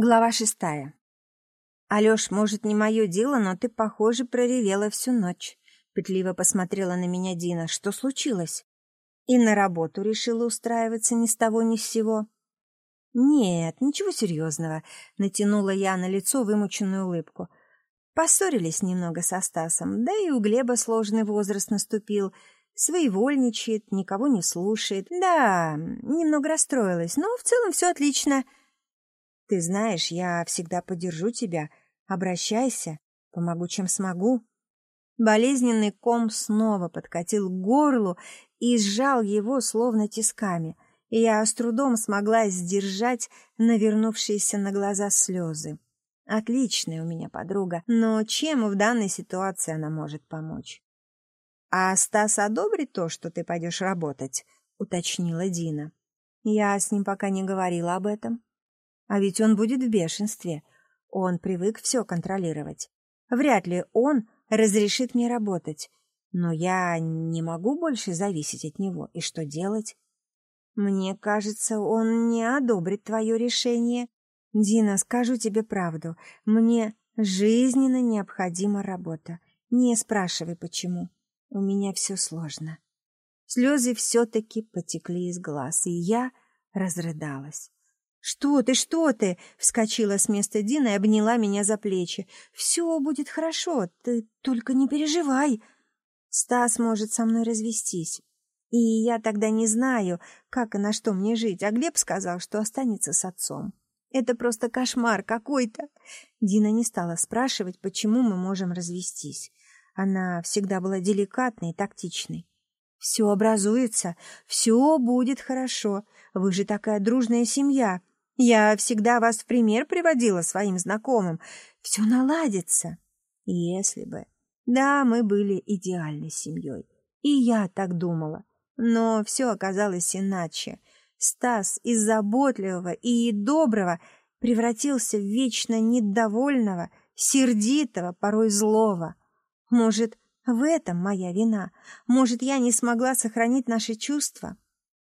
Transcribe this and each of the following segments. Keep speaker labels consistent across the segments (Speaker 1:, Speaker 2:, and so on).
Speaker 1: Глава шестая. «Алёш, может, не мое дело, но ты, похоже, проревела всю ночь». Пытливо посмотрела на меня Дина. «Что случилось?» «И на работу решила устраиваться ни с того ни с сего». «Нет, ничего серьезного», — натянула я на лицо вымученную улыбку. Поссорились немного со Стасом, да и у Глеба сложный возраст наступил. Своевольничает, никого не слушает. Да, немного расстроилась, но в целом все отлично. Ты знаешь, я всегда поддержу тебя. Обращайся, помогу, чем смогу. Болезненный ком снова подкатил к горлу и сжал его словно тисками, и я с трудом смогла сдержать навернувшиеся на глаза слезы. Отличная у меня подруга, но чем в данной ситуации она может помочь? — А Стас одобрит то, что ты пойдешь работать? — уточнила Дина. Я с ним пока не говорила об этом. А ведь он будет в бешенстве. Он привык все контролировать. Вряд ли он разрешит мне работать. Но я не могу больше зависеть от него. И что делать? Мне кажется, он не одобрит твое решение. Дина, скажу тебе правду. Мне жизненно необходима работа. Не спрашивай, почему. У меня все сложно. Слезы все-таки потекли из глаз, и я разрыдалась. «Что ты, что ты?» — вскочила с места Дина и обняла меня за плечи. «Все будет хорошо, ты только не переживай. Стас может со мной развестись. И я тогда не знаю, как и на что мне жить, а Глеб сказал, что останется с отцом. Это просто кошмар какой-то». Дина не стала спрашивать, почему мы можем развестись. Она всегда была деликатной и тактичной. «Все образуется, все будет хорошо. Вы же такая дружная семья. Я всегда вас в пример приводила своим знакомым. Все наладится. Если бы. Да, мы были идеальной семьей. И я так думала. Но все оказалось иначе. Стас из заботливого и доброго превратился в вечно недовольного, сердитого, порой злого. Может, в этом моя вина? Может, я не смогла сохранить наши чувства?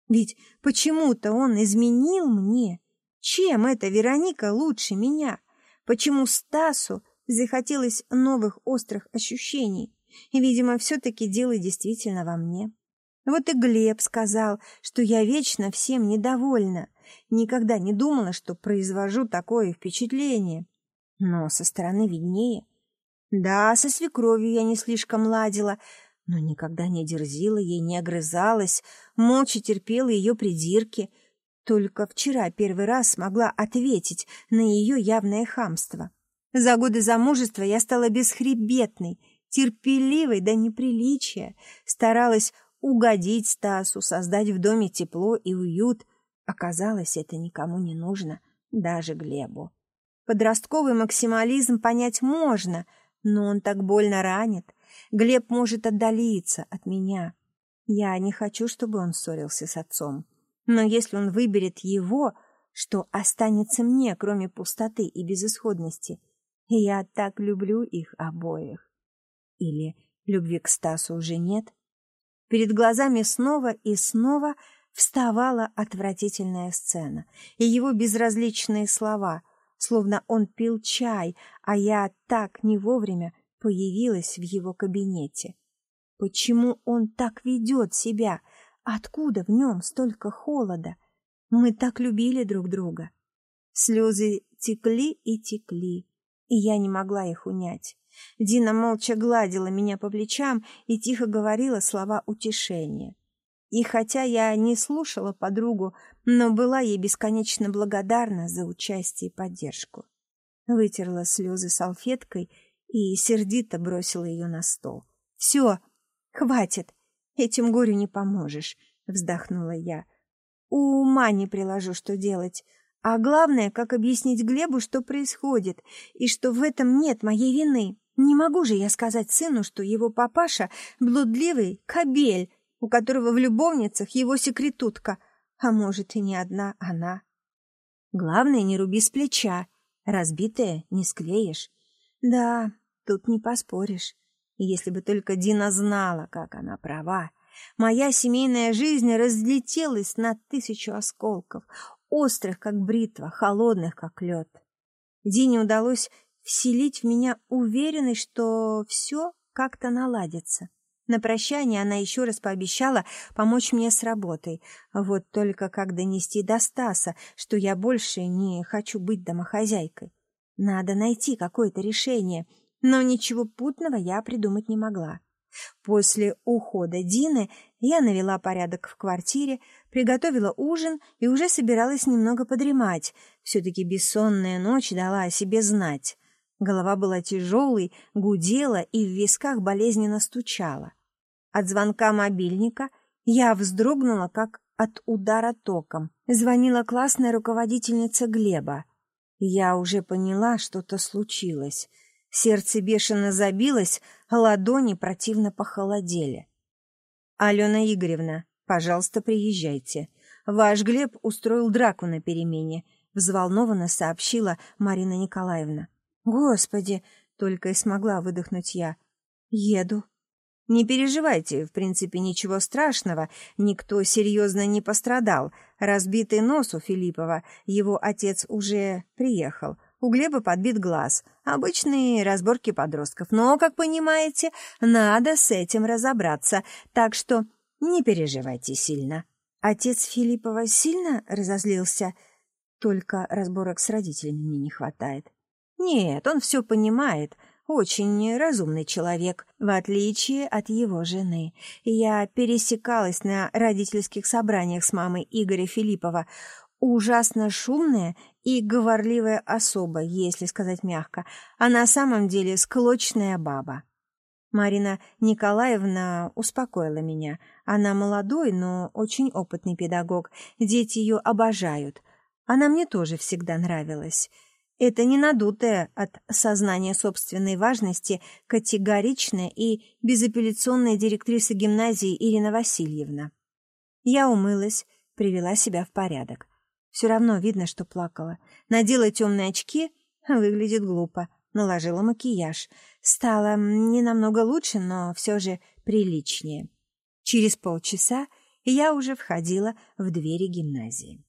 Speaker 1: Ведь почему-то он изменил мне. Чем эта Вероника лучше меня? Почему Стасу захотелось новых острых ощущений? Видимо, все-таки дело действительно во мне. Вот и Глеб сказал, что я вечно всем недовольна. Никогда не думала, что произвожу такое впечатление. Но со стороны виднее. Да, со свекровью я не слишком ладила, но никогда не дерзила ей, не огрызалась, молча терпела ее придирки — только вчера первый раз смогла ответить на ее явное хамство. За годы замужества я стала бесхребетной, терпеливой до неприличия, старалась угодить Стасу, создать в доме тепло и уют. Оказалось, это никому не нужно, даже Глебу. Подростковый максимализм понять можно, но он так больно ранит. Глеб может отдалиться от меня. Я не хочу, чтобы он ссорился с отцом. Но если он выберет его, что останется мне, кроме пустоты и безысходности? Я так люблю их обоих. Или любви к Стасу уже нет? Перед глазами снова и снова вставала отвратительная сцена, и его безразличные слова, словно он пил чай, а я так не вовремя появилась в его кабинете. Почему он так ведет себя? Откуда в нем столько холода? Мы так любили друг друга. Слезы текли и текли, и я не могла их унять. Дина молча гладила меня по плечам и тихо говорила слова утешения. И хотя я не слушала подругу, но была ей бесконечно благодарна за участие и поддержку. Вытерла слезы салфеткой и сердито бросила ее на стол. «Все, хватит, Этим горю не поможешь, вздохнула я. Ума не приложу, что делать. А главное, как объяснить Глебу, что происходит, и что в этом нет моей вины. Не могу же я сказать сыну, что его папаша — блудливый кобель, у которого в любовницах его секретутка, а может и не одна она. Главное, не руби с плеча, разбитое не склеишь. Да, тут не поспоришь. Если бы только Дина знала, как она права. Моя семейная жизнь разлетелась на тысячу осколков, острых, как бритва, холодных, как лед. Дине удалось вселить в меня уверенность, что все как-то наладится. На прощание она еще раз пообещала помочь мне с работой. Вот только как донести до Стаса, что я больше не хочу быть домохозяйкой. Надо найти какое-то решение, но ничего путного я придумать не могла. После ухода Дины я навела порядок в квартире, приготовила ужин и уже собиралась немного подремать. Все-таки бессонная ночь дала о себе знать. Голова была тяжелой, гудела и в висках болезненно стучала. От звонка мобильника я вздрогнула, как от удара током. Звонила классная руководительница Глеба. Я уже поняла, что-то случилось. Сердце бешено забилось, а ладони противно похолодели. «Алена Игоревна, пожалуйста, приезжайте. Ваш Глеб устроил драку на перемене», — взволнованно сообщила Марина Николаевна. «Господи!» — только и смогла выдохнуть я. «Еду». «Не переживайте, в принципе, ничего страшного, никто серьезно не пострадал. Разбитый нос у Филиппова, его отец уже приехал. У Глеба подбит глаз. Обычные разборки подростков. Но, как понимаете, надо с этим разобраться, так что не переживайте сильно». Отец Филиппова сильно разозлился? Только разборок с родителями мне не хватает. Нет, он все понимает. Очень разумный человек, в отличие от его жены. Я пересекалась на родительских собраниях с мамой Игоря Филиппова. Ужасно шумная и говорливая особа, если сказать мягко, а на самом деле склочная баба. Марина Николаевна успокоила меня. Она молодой, но очень опытный педагог. Дети ее обожают. Она мне тоже всегда нравилась. Это не надутая от сознания собственной важности категоричная и безапелляционная директриса гимназии Ирина Васильевна. Я умылась, привела себя в порядок. Все равно видно, что плакала. Надела темные очки, выглядит глупо. Наложила макияж. Стало не намного лучше, но все же приличнее. Через полчаса я уже входила в двери гимназии.